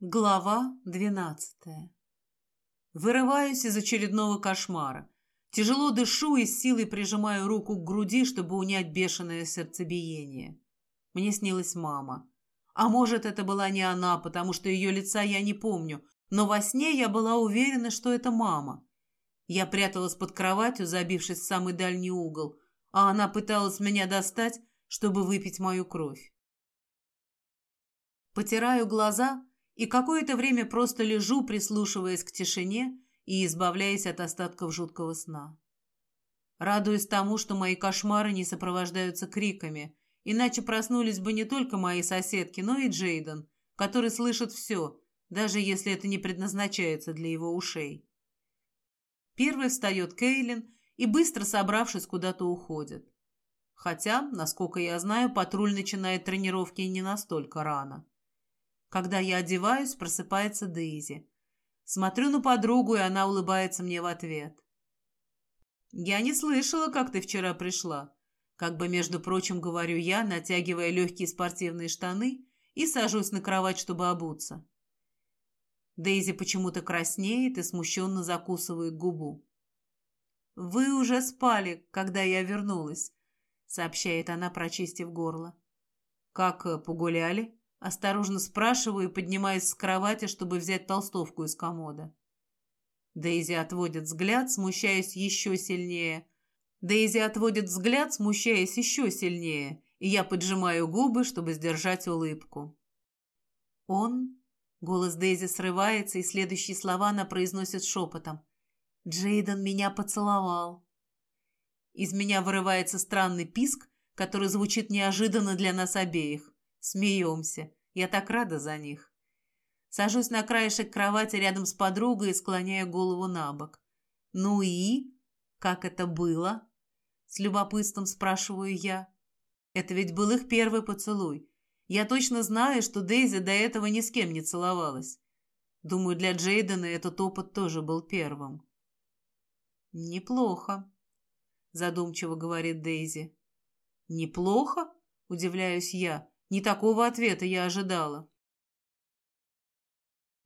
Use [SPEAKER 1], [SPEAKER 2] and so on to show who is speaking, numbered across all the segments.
[SPEAKER 1] Глава двенадцатая. Вырываюсь из очередного кошмара. Тяжело дышу и с силой прижимаю руку к груди, чтобы унять бешеное сердцебиение. Мне снилась мама. А может, это была не она, потому что ее лица я не помню, но во сне я была уверена, что это мама. Я пряталась под кроватью, забившись в самый дальний угол, а она пыталась меня достать, чтобы выпить мою кровь. Потираю глаза и какое-то время просто лежу, прислушиваясь к тишине и избавляясь от остатков жуткого сна. Радуюсь тому, что мои кошмары не сопровождаются криками, иначе проснулись бы не только мои соседки, но и Джейден, который слышит все, даже если это не предназначается для его ушей. Первый встает Кейлин и, быстро собравшись, куда-то уходит. Хотя, насколько я знаю, патруль начинает тренировки не настолько рано. Когда я одеваюсь, просыпается Дейзи. Смотрю на подругу, и она улыбается мне в ответ. «Я не слышала, как ты вчера пришла», как бы, между прочим, говорю я, натягивая легкие спортивные штаны и сажусь на кровать, чтобы обуться. Дейзи почему-то краснеет и смущенно закусывает губу. «Вы уже спали, когда я вернулась», — сообщает она, прочистив горло. «Как э, погуляли?» Осторожно спрашиваю, поднимаясь с кровати, чтобы взять толстовку из комода. Дейзи отводит взгляд, смущаясь еще сильнее. Дейзи отводит взгляд, смущаясь еще сильнее, и я поджимаю губы, чтобы сдержать улыбку. «Он...» — голос Дейзи срывается, и следующие слова она произносит шепотом. «Джейден меня поцеловал». Из меня вырывается странный писк, который звучит неожиданно для нас обеих. Смеемся. Я так рада за них. Сажусь на краешек кровати рядом с подругой и склоняю голову на бок. «Ну и? Как это было?» С любопытством спрашиваю я. Это ведь был их первый поцелуй. Я точно знаю, что Дейзи до этого ни с кем не целовалась. Думаю, для Джейдена этот опыт тоже был первым. «Неплохо», — задумчиво говорит Дейзи. «Неплохо?» — удивляюсь я. Не такого ответа я ожидала.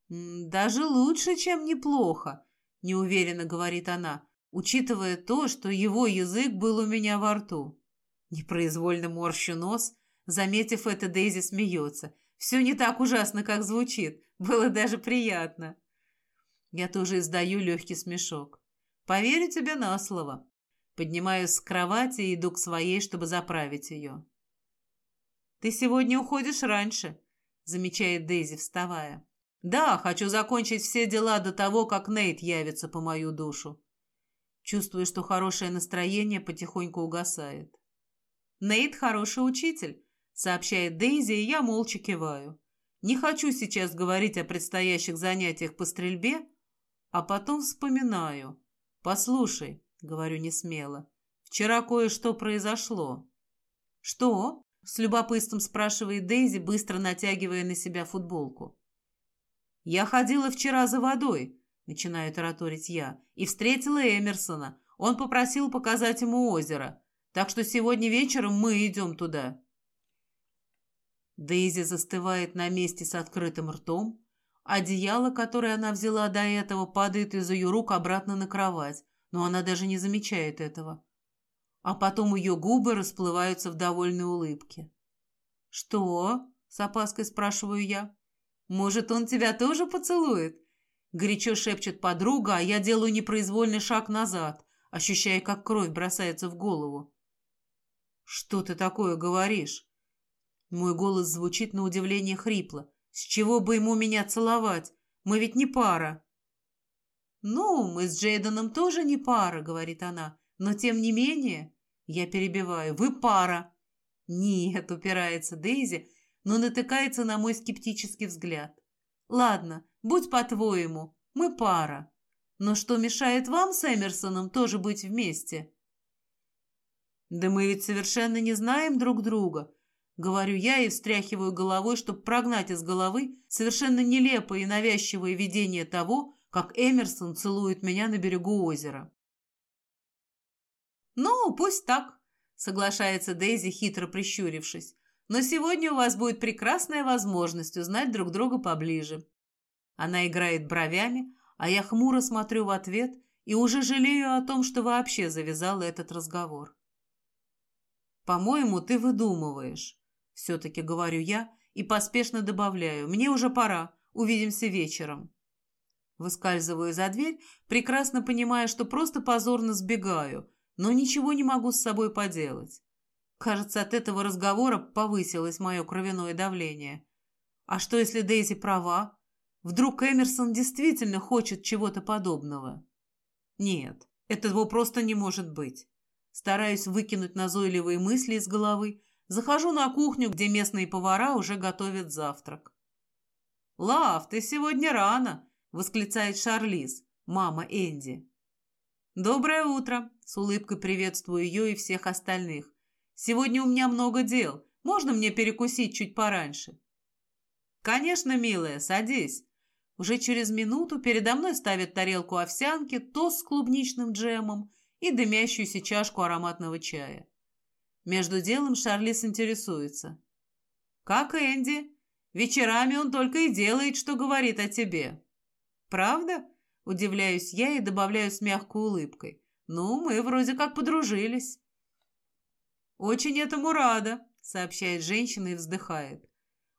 [SPEAKER 1] «Даже лучше, чем неплохо», — неуверенно говорит она, учитывая то, что его язык был у меня во рту. Непроизвольно морщу нос, заметив это, Дейзи смеется. Все не так ужасно, как звучит. Было даже приятно. Я тоже издаю легкий смешок. Поверю тебе на слово. Поднимаюсь с кровати и иду к своей, чтобы заправить ее. «Ты сегодня уходишь раньше», — замечает Дейзи, вставая. «Да, хочу закончить все дела до того, как Нейт явится по мою душу». Чувствую, что хорошее настроение потихоньку угасает. «Нейт хороший учитель», — сообщает Дейзи, и я молча киваю. Не хочу сейчас говорить о предстоящих занятиях по стрельбе, а потом вспоминаю. «Послушай», — говорю несмело, — «вчера кое-что произошло». «Что?» С любопытством спрашивает Дейзи, быстро натягивая на себя футболку. «Я ходила вчера за водой», — начинаю тараторить я, «и встретила Эмерсона. Он попросил показать ему озеро. Так что сегодня вечером мы идем туда». Дейзи застывает на месте с открытым ртом. Одеяло, которое она взяла до этого, падает из ее рук обратно на кровать, но она даже не замечает этого а потом ее губы расплываются в довольной улыбке. «Что?» — с опаской спрашиваю я. «Может, он тебя тоже поцелует?» Горячо шепчет подруга, а я делаю непроизвольный шаг назад, ощущая, как кровь бросается в голову. «Что ты такое говоришь?» Мой голос звучит на удивление хрипло. «С чего бы ему меня целовать? Мы ведь не пара». «Ну, мы с Джейденом тоже не пара», — говорит она. Но тем не менее, я перебиваю, вы пара. Нет, упирается Дейзи, но натыкается на мой скептический взгляд. Ладно, будь по-твоему, мы пара. Но что мешает вам с Эмерсоном тоже быть вместе? Да мы ведь совершенно не знаем друг друга, говорю я и встряхиваю головой, чтобы прогнать из головы совершенно нелепое и навязчивое видение того, как Эмерсон целует меня на берегу озера. «Ну, пусть так», — соглашается Дейзи, хитро прищурившись. «Но сегодня у вас будет прекрасная возможность узнать друг друга поближе. Она играет бровями, а я хмуро смотрю в ответ и уже жалею о том, что вообще завязала этот разговор. «По-моему, ты выдумываешь», — все-таки говорю я и поспешно добавляю. «Мне уже пора, увидимся вечером». Выскальзываю за дверь, прекрасно понимая, что просто позорно сбегаю, но ничего не могу с собой поделать. Кажется, от этого разговора повысилось мое кровяное давление. А что, если Дейзи права? Вдруг Эмерсон действительно хочет чего-то подобного? Нет, этого просто не может быть. Стараюсь выкинуть назойливые мысли из головы, захожу на кухню, где местные повара уже готовят завтрак. «Лав, ты сегодня рано!» — восклицает Шарлиз, мама Энди. «Доброе утро!» — с улыбкой приветствую ее и всех остальных. «Сегодня у меня много дел. Можно мне перекусить чуть пораньше?» «Конечно, милая, садись». Уже через минуту передо мной ставят тарелку овсянки, тост с клубничным джемом и дымящуюся чашку ароматного чая. Между делом Шарлиз интересуется. «Как Энди? Вечерами он только и делает, что говорит о тебе». «Правда?» – удивляюсь я и добавляю с мягкой улыбкой. «Ну, мы вроде как подружились». «Очень этому рада», – сообщает женщина и вздыхает.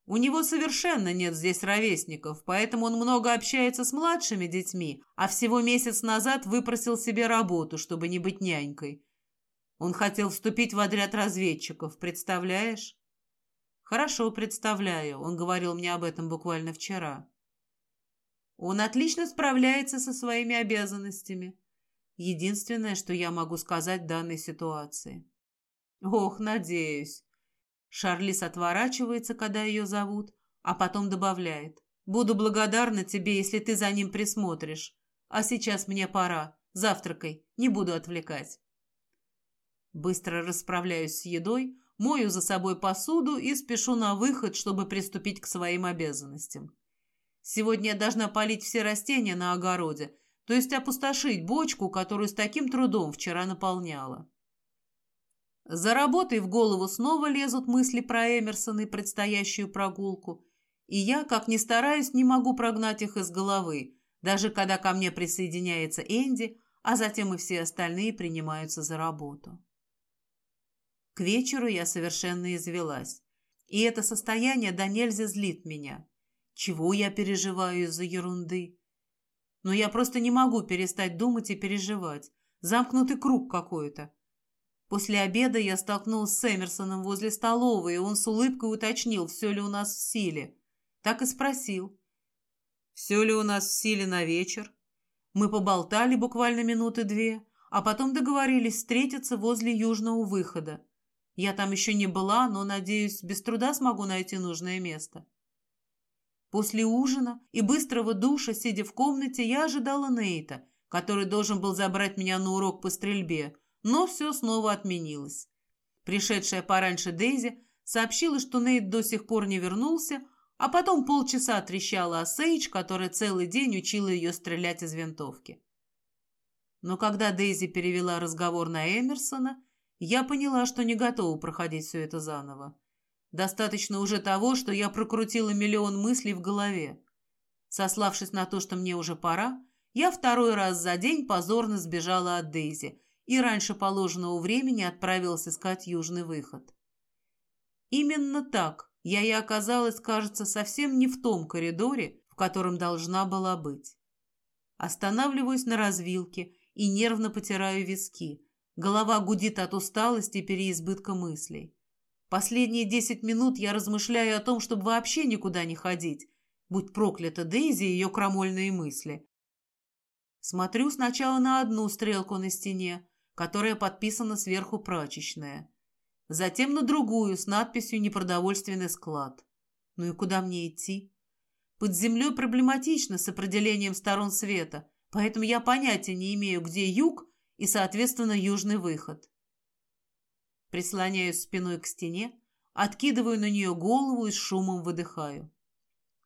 [SPEAKER 1] «У него совершенно нет здесь ровесников, поэтому он много общается с младшими детьми, а всего месяц назад выпросил себе работу, чтобы не быть нянькой. Он хотел вступить в отряд разведчиков, представляешь?» «Хорошо, представляю. Он говорил мне об этом буквально вчера». Он отлично справляется со своими обязанностями. Единственное, что я могу сказать в данной ситуации. Ох, надеюсь. Шарлиз отворачивается, когда ее зовут, а потом добавляет. Буду благодарна тебе, если ты за ним присмотришь. А сейчас мне пора. Завтракай, не буду отвлекать. Быстро расправляюсь с едой, мою за собой посуду и спешу на выход, чтобы приступить к своим обязанностям. Сегодня я должна полить все растения на огороде, то есть опустошить бочку, которую с таким трудом вчера наполняла. За работой в голову снова лезут мысли про Эмерсона и предстоящую прогулку, и я, как ни стараюсь, не могу прогнать их из головы, даже когда ко мне присоединяется Энди, а затем и все остальные принимаются за работу. К вечеру я совершенно извелась, и это состояние до нельзя злит меня. Чего я переживаю из-за ерунды? Но я просто не могу перестать думать и переживать. Замкнутый круг какой-то. После обеда я столкнулась с Эмерсоном возле столовой, и он с улыбкой уточнил, все ли у нас в силе. Так и спросил. «Все ли у нас в силе на вечер?» Мы поболтали буквально минуты две, а потом договорились встретиться возле южного выхода. Я там еще не была, но, надеюсь, без труда смогу найти нужное место. После ужина и быстрого душа, сидя в комнате, я ожидала Нейта, который должен был забрать меня на урок по стрельбе, но все снова отменилось. Пришедшая пораньше Дейзи сообщила, что Нейт до сих пор не вернулся, а потом полчаса трещала о Сейдж, которая целый день учила ее стрелять из винтовки. Но когда Дейзи перевела разговор на Эмерсона, я поняла, что не готова проходить все это заново. Достаточно уже того, что я прокрутила миллион мыслей в голове. Сославшись на то, что мне уже пора, я второй раз за день позорно сбежала от Дейзи и раньше положенного времени отправилась искать южный выход. Именно так я и оказалась, кажется, совсем не в том коридоре, в котором должна была быть. Останавливаюсь на развилке и нервно потираю виски. Голова гудит от усталости и переизбытка мыслей. Последние десять минут я размышляю о том, чтобы вообще никуда не ходить. Будь проклята Дейзи и ее крамольные мысли. Смотрю сначала на одну стрелку на стене, которая подписана сверху прачечная. Затем на другую с надписью «Непродовольственный склад». Ну и куда мне идти? Под землей проблематично с определением сторон света, поэтому я понятия не имею, где юг и, соответственно, южный выход. Прислоняюсь спиной к стене, откидываю на нее голову и с шумом выдыхаю.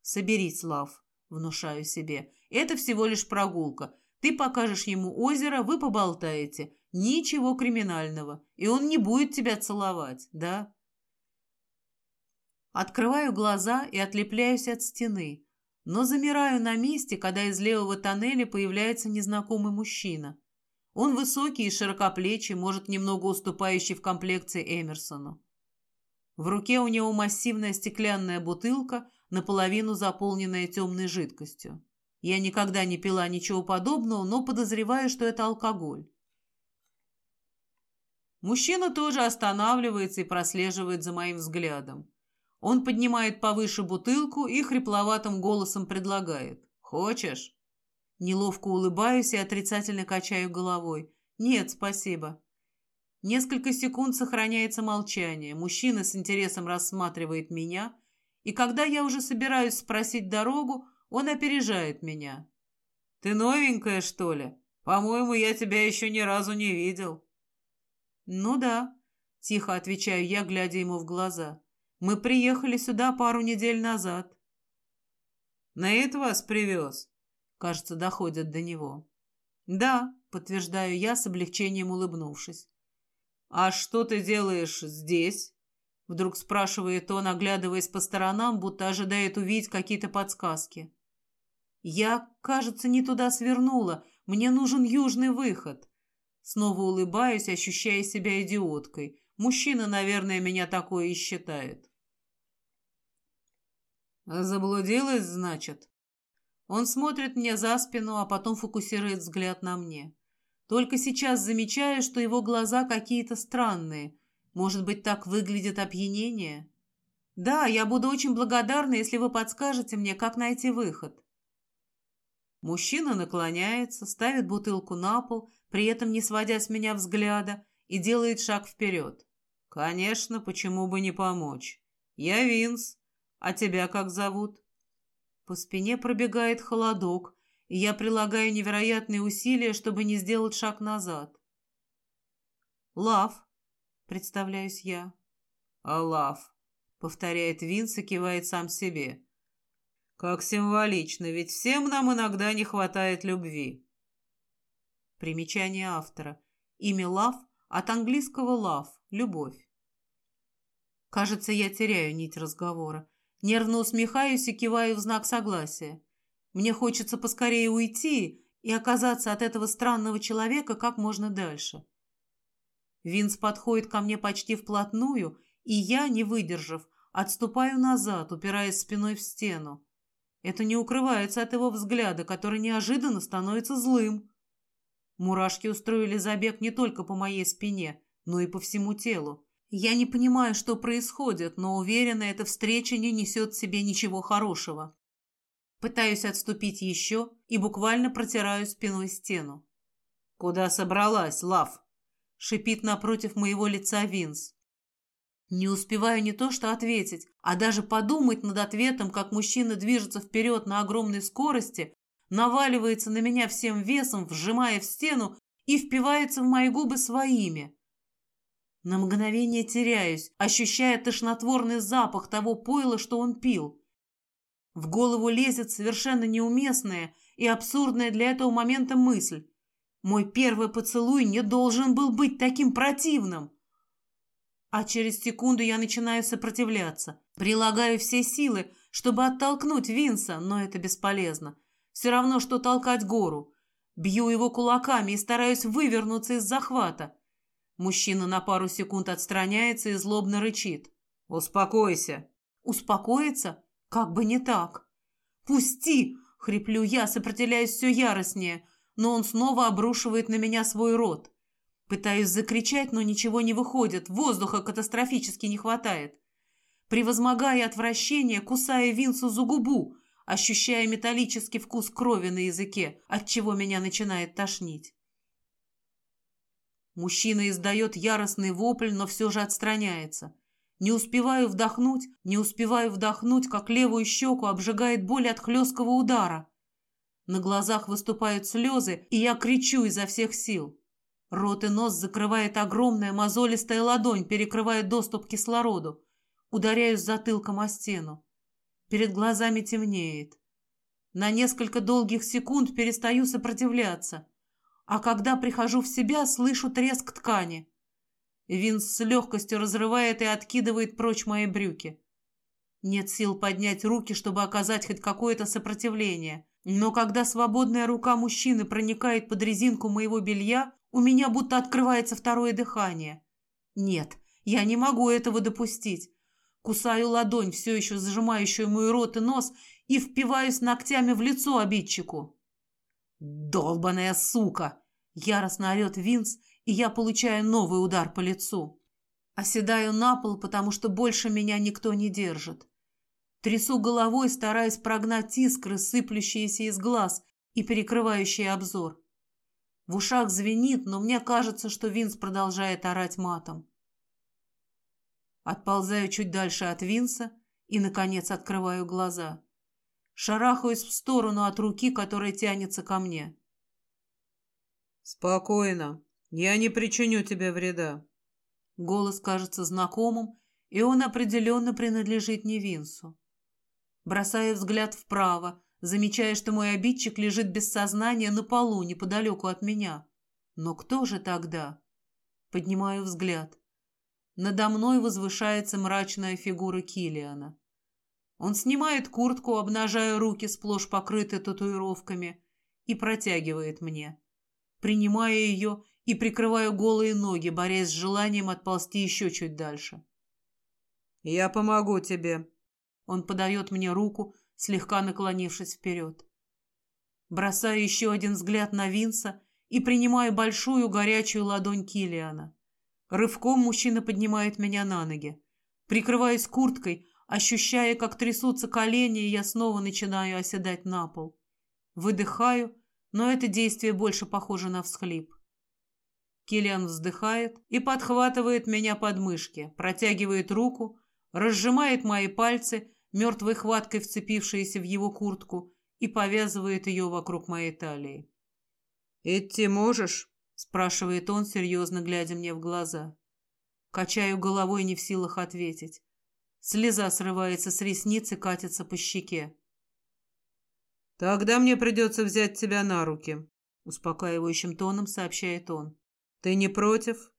[SPEAKER 1] «Соберись, Лав», — внушаю себе. «Это всего лишь прогулка. Ты покажешь ему озеро, вы поболтаете. Ничего криминального. И он не будет тебя целовать, да?» Открываю глаза и отлепляюсь от стены. но замираю на месте, когда из левого тоннеля появляется незнакомый мужчина. Он высокий и широкоплечий, может, немного уступающий в комплекции Эмерсону. В руке у него массивная стеклянная бутылка, наполовину заполненная темной жидкостью. Я никогда не пила ничего подобного, но подозреваю, что это алкоголь. Мужчина тоже останавливается и прослеживает за моим взглядом. Он поднимает повыше бутылку и хрипловатым голосом предлагает. «Хочешь?» Неловко улыбаюсь и отрицательно качаю головой. «Нет, спасибо». Несколько секунд сохраняется молчание. Мужчина с интересом рассматривает меня, и когда я уже собираюсь спросить дорогу, он опережает меня. «Ты новенькая, что ли? По-моему, я тебя еще ни разу не видел». «Ну да», — тихо отвечаю я, глядя ему в глаза. «Мы приехали сюда пару недель назад». «Нейт вас привез?» Кажется, доходят до него. «Да», — подтверждаю я, с облегчением улыбнувшись. «А что ты делаешь здесь?» Вдруг спрашивает он, оглядываясь по сторонам, будто ожидает увидеть какие-то подсказки. «Я, кажется, не туда свернула. Мне нужен южный выход». Снова улыбаюсь, ощущая себя идиоткой. Мужчина, наверное, меня такое и считает. «Заблудилась, значит?» Он смотрит мне за спину, а потом фокусирует взгляд на мне. Только сейчас замечаю, что его глаза какие-то странные. Может быть, так выглядит опьянение? Да, я буду очень благодарна, если вы подскажете мне, как найти выход. Мужчина наклоняется, ставит бутылку на пол, при этом не сводя с меня взгляда, и делает шаг вперед. Конечно, почему бы не помочь? Я Винс. А тебя как зовут? По спине пробегает холодок, и я прилагаю невероятные усилия, чтобы не сделать шаг назад. «Лав», — представляюсь я. «А лав», — повторяет Винс и кивает сам себе. «Как символично, ведь всем нам иногда не хватает любви». Примечание автора. Имя Лав от английского love — любовь. Кажется, я теряю нить разговора. Нервно усмехаюсь и киваю в знак согласия. Мне хочется поскорее уйти и оказаться от этого странного человека как можно дальше. Винс подходит ко мне почти вплотную, и я, не выдержав, отступаю назад, упираясь спиной в стену. Это не укрывается от его взгляда, который неожиданно становится злым. Мурашки устроили забег не только по моей спине, но и по всему телу. Я не понимаю, что происходит, но уверена, эта встреча не несет в себе ничего хорошего. Пытаюсь отступить еще и буквально протираю спиной стену. «Куда собралась, Лав?» — шипит напротив моего лица Винс. Не успеваю не то что ответить, а даже подумать над ответом, как мужчина движется вперед на огромной скорости, наваливается на меня всем весом, вжимая в стену и впивается в мои губы своими. На мгновение теряюсь, ощущая тошнотворный запах того пойла, что он пил. В голову лезет совершенно неуместная и абсурдная для этого момента мысль. Мой первый поцелуй не должен был быть таким противным. А через секунду я начинаю сопротивляться. Прилагаю все силы, чтобы оттолкнуть Винса, но это бесполезно. Все равно, что толкать гору. Бью его кулаками и стараюсь вывернуться из захвата. Мужчина на пару секунд отстраняется и злобно рычит. «Успокойся». «Успокоиться? Как бы не так. «Пусти!» — хриплю я, сопротивляюсь все яростнее, но он снова обрушивает на меня свой рот. Пытаюсь закричать, но ничего не выходит, воздуха катастрофически не хватает. Превозмогая отвращение, кусая Винсу за губу, ощущая металлический вкус крови на языке, от чего меня начинает тошнить. Мужчина издает яростный вопль, но все же отстраняется. Не успеваю вдохнуть, не успеваю вдохнуть, как левую щеку обжигает боль от хлесткого удара. На глазах выступают слезы, и я кричу изо всех сил. Рот и нос закрывает огромная мозолистая ладонь, перекрывая доступ к кислороду. Ударяюсь затылком о стену. Перед глазами темнеет. На несколько долгих секунд перестаю сопротивляться. А когда прихожу в себя, слышу треск ткани. Винс с легкостью разрывает и откидывает прочь мои брюки. Нет сил поднять руки, чтобы оказать хоть какое-то сопротивление. Но когда свободная рука мужчины проникает под резинку моего белья, у меня будто открывается второе дыхание. Нет, я не могу этого допустить. Кусаю ладонь, все еще зажимающую мой рот и нос, и впиваюсь ногтями в лицо обидчику. «Долбаная сука!» Яростно орет Винс, и я получаю новый удар по лицу. Оседаю на пол, потому что больше меня никто не держит. Трясу головой, стараясь прогнать искры, сыплющиеся из глаз и перекрывающие обзор. В ушах звенит, но мне кажется, что Винс продолжает орать матом. Отползаю чуть дальше от Винса и, наконец, открываю глаза. Шарахаюсь в сторону от руки, которая тянется ко мне.
[SPEAKER 2] «Спокойно. Я не причиню тебе вреда».
[SPEAKER 1] Голос кажется знакомым, и он определенно принадлежит не Винсу. Бросаю взгляд вправо, замечая, что мой обидчик лежит без сознания на полу неподалеку от меня. Но кто же тогда? Поднимаю взгляд. Надо мной возвышается мрачная фигура Килиана. Он снимает куртку, обнажая руки, сплошь покрытые татуировками, и протягивает мне принимая ее и прикрываю голые ноги, борясь с желанием отползти еще чуть дальше.
[SPEAKER 2] «Я помогу тебе».
[SPEAKER 1] Он подает мне руку, слегка наклонившись вперед. Бросаю еще один взгляд на Винса и принимаю большую горячую ладонь Килиана. Рывком мужчина поднимает меня на ноги. Прикрываюсь курткой, ощущая, как трясутся колени, я снова начинаю оседать на пол. Выдыхаю но это действие больше похоже на всхлип. Киллиан вздыхает и подхватывает меня под мышки, протягивает руку, разжимает мои пальцы, мертвой хваткой вцепившиеся в его куртку, и повязывает ее вокруг моей талии.
[SPEAKER 2] «Идти можешь?»
[SPEAKER 1] — спрашивает он, серьезно глядя мне в глаза. Качаю головой, не в силах ответить. Слеза срывается с ресницы, катится по щеке.
[SPEAKER 2] «Тогда мне придется взять тебя на руки», —
[SPEAKER 1] успокаивающим тоном сообщает он.
[SPEAKER 2] «Ты не против?»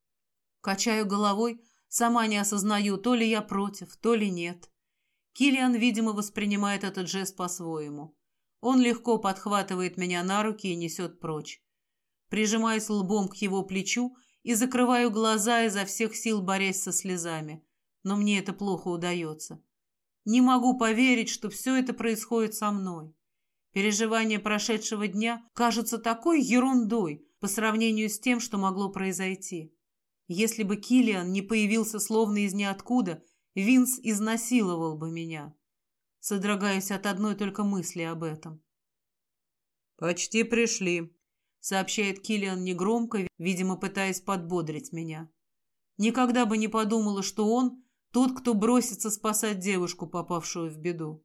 [SPEAKER 1] Качаю головой, сама не осознаю, то ли я против, то ли нет. Килиан, видимо, воспринимает этот жест по-своему. Он легко подхватывает меня на руки и несет прочь. Прижимаюсь лбом к его плечу и закрываю глаза изо всех сил, борясь со слезами. Но мне это плохо удается. Не могу поверить, что все это происходит со мной. Переживания прошедшего дня кажутся такой ерундой по сравнению с тем, что могло произойти. Если бы Килиан не появился словно из ниоткуда, Винс изнасиловал бы меня. Содрогаюсь от одной только мысли об этом.
[SPEAKER 2] «Почти пришли», — сообщает
[SPEAKER 1] Килиан негромко, видимо, пытаясь подбодрить меня. Никогда бы не подумала, что он тот, кто бросится спасать девушку, попавшую в беду.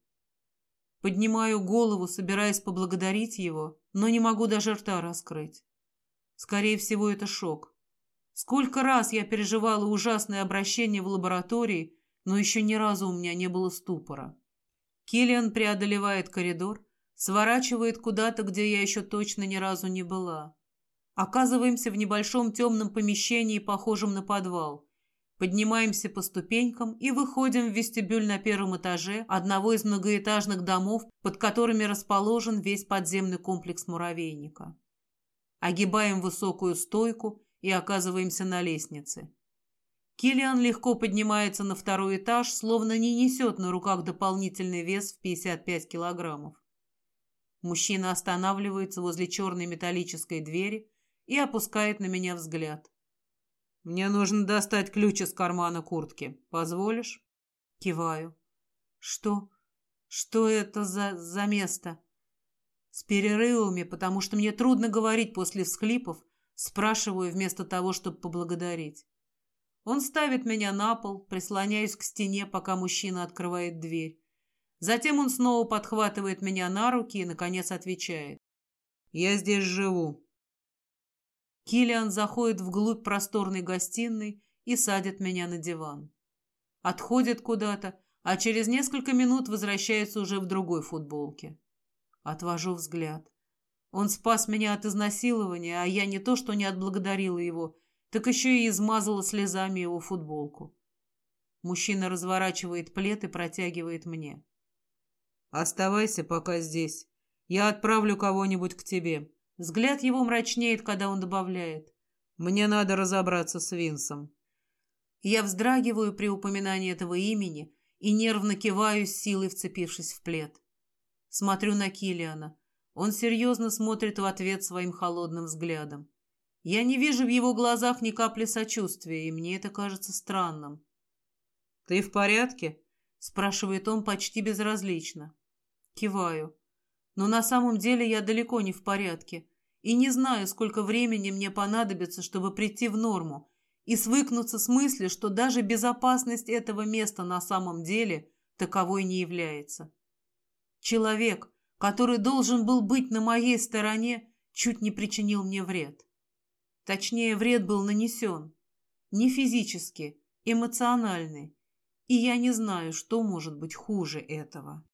[SPEAKER 1] Поднимаю голову, собираясь поблагодарить его, но не могу даже рта раскрыть. Скорее всего, это шок. Сколько раз я переживала ужасное обращение в лаборатории, но еще ни разу у меня не было ступора. Киллиан преодолевает коридор, сворачивает куда-то, где я еще точно ни разу не была. Оказываемся в небольшом темном помещении, похожем на подвал. Поднимаемся по ступенькам и выходим в вестибюль на первом этаже одного из многоэтажных домов, под которыми расположен весь подземный комплекс муравейника. Огибаем высокую стойку и оказываемся на лестнице. Килиан легко поднимается на второй этаж, словно не несет на руках дополнительный вес в 55 килограммов. Мужчина останавливается возле черной металлической двери и опускает на меня взгляд.
[SPEAKER 2] «Мне нужно достать ключ из кармана куртки. Позволишь?»
[SPEAKER 1] Киваю. «Что? Что это за, за место?» С перерывами, потому что мне трудно говорить после всхлипов, спрашиваю вместо того, чтобы поблагодарить. Он ставит меня на пол, прислоняюсь к стене, пока мужчина открывает дверь. Затем он снова подхватывает меня на руки и, наконец, отвечает.
[SPEAKER 2] «Я здесь живу.
[SPEAKER 1] Килиан заходит вглубь просторной гостиной и садит меня на диван. Отходит куда-то, а через несколько минут возвращается уже в другой футболке. Отвожу взгляд. Он спас меня от изнасилования, а я не то что не отблагодарила его, так еще и измазала слезами его футболку. Мужчина разворачивает плед и протягивает мне.
[SPEAKER 2] «Оставайся пока здесь. Я отправлю кого-нибудь к тебе».
[SPEAKER 1] Взгляд его мрачнеет, когда он добавляет.
[SPEAKER 2] «Мне надо разобраться с Винсом».
[SPEAKER 1] Я вздрагиваю при упоминании этого имени и нервно киваю с силой, вцепившись в плед. Смотрю на Килиана. Он серьезно смотрит в ответ своим холодным взглядом. Я не вижу в его глазах ни капли сочувствия, и мне это кажется странным.
[SPEAKER 2] «Ты в порядке?»
[SPEAKER 1] — спрашивает он почти безразлично. Киваю. Но на самом деле я далеко не в порядке и не знаю, сколько времени мне понадобится, чтобы прийти в норму и свыкнуться с мыслью, что даже безопасность этого места на самом деле таковой не является. Человек, который должен был быть на моей стороне, чуть не причинил мне вред. Точнее, вред был нанесен. Не физически, эмоциональный. И я не знаю, что может быть хуже этого.